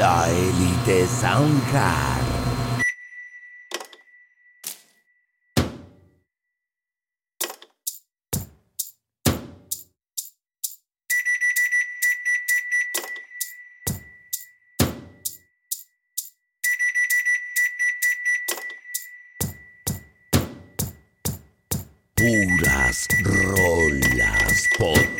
La élite Soundcard. Puras rolas potentes.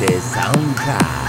Élite Soundcard.